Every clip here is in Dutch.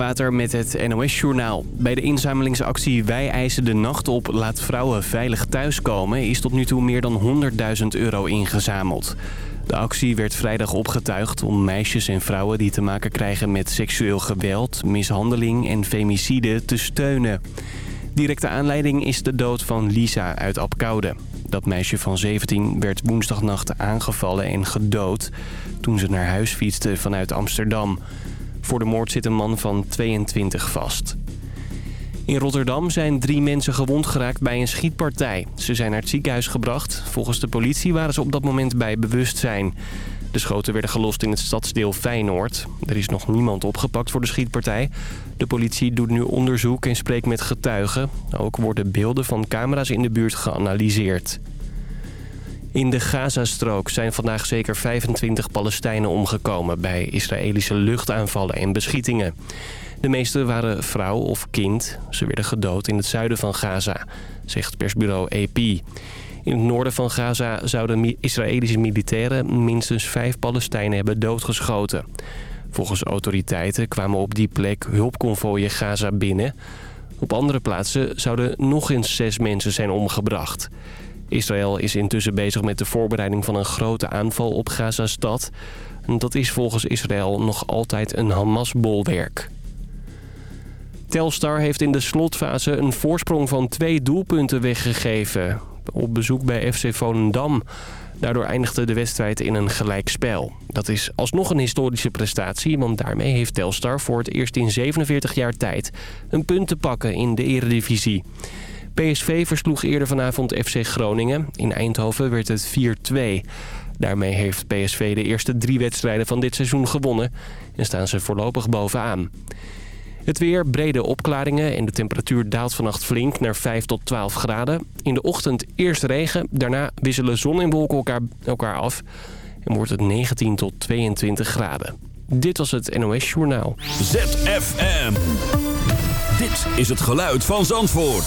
Water met het NOS-journaal. Bij de inzamelingsactie Wij eisen de nacht op, laat vrouwen veilig thuiskomen... is tot nu toe meer dan 100.000 euro ingezameld. De actie werd vrijdag opgetuigd om meisjes en vrouwen die te maken krijgen met seksueel geweld, mishandeling en femicide te steunen. Directe aanleiding is de dood van Lisa uit Apkoude. Dat meisje van 17 werd woensdagnacht aangevallen en gedood toen ze naar huis fietste vanuit Amsterdam... Voor de moord zit een man van 22 vast. In Rotterdam zijn drie mensen gewond geraakt bij een schietpartij. Ze zijn naar het ziekenhuis gebracht. Volgens de politie waren ze op dat moment bij bewustzijn. De schoten werden gelost in het stadsdeel Feyenoord. Er is nog niemand opgepakt voor de schietpartij. De politie doet nu onderzoek en spreekt met getuigen. Ook worden beelden van camera's in de buurt geanalyseerd. In de Gazastrook zijn vandaag zeker 25 Palestijnen omgekomen... bij Israëlische luchtaanvallen en beschietingen. De meeste waren vrouw of kind. Ze werden gedood in het zuiden van Gaza, zegt persbureau AP. In het noorden van Gaza zouden Israëlische militairen... minstens vijf Palestijnen hebben doodgeschoten. Volgens autoriteiten kwamen op die plek hulpconvooien Gaza binnen. Op andere plaatsen zouden nog eens zes mensen zijn omgebracht... Israël is intussen bezig met de voorbereiding van een grote aanval op Gaza-stad. Dat is volgens Israël nog altijd een Hamas-bolwerk. Telstar heeft in de slotfase een voorsprong van twee doelpunten weggegeven. Op bezoek bij FC Volendam. Daardoor eindigde de wedstrijd in een gelijkspel. Dat is alsnog een historische prestatie, want daarmee heeft Telstar voor het eerst in 47 jaar tijd een punt te pakken in de eredivisie. PSV versloeg eerder vanavond FC Groningen. In Eindhoven werd het 4-2. Daarmee heeft PSV de eerste drie wedstrijden van dit seizoen gewonnen... en staan ze voorlopig bovenaan. Het weer, brede opklaringen en de temperatuur daalt vannacht flink naar 5 tot 12 graden. In de ochtend eerst regen, daarna wisselen zon en wolken elkaar, elkaar af... en wordt het 19 tot 22 graden. Dit was het NOS Journaal. ZFM. Dit is het geluid van Zandvoort.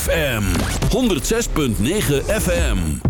ZFM 106.9 FM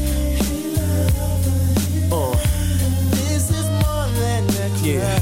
Yeah.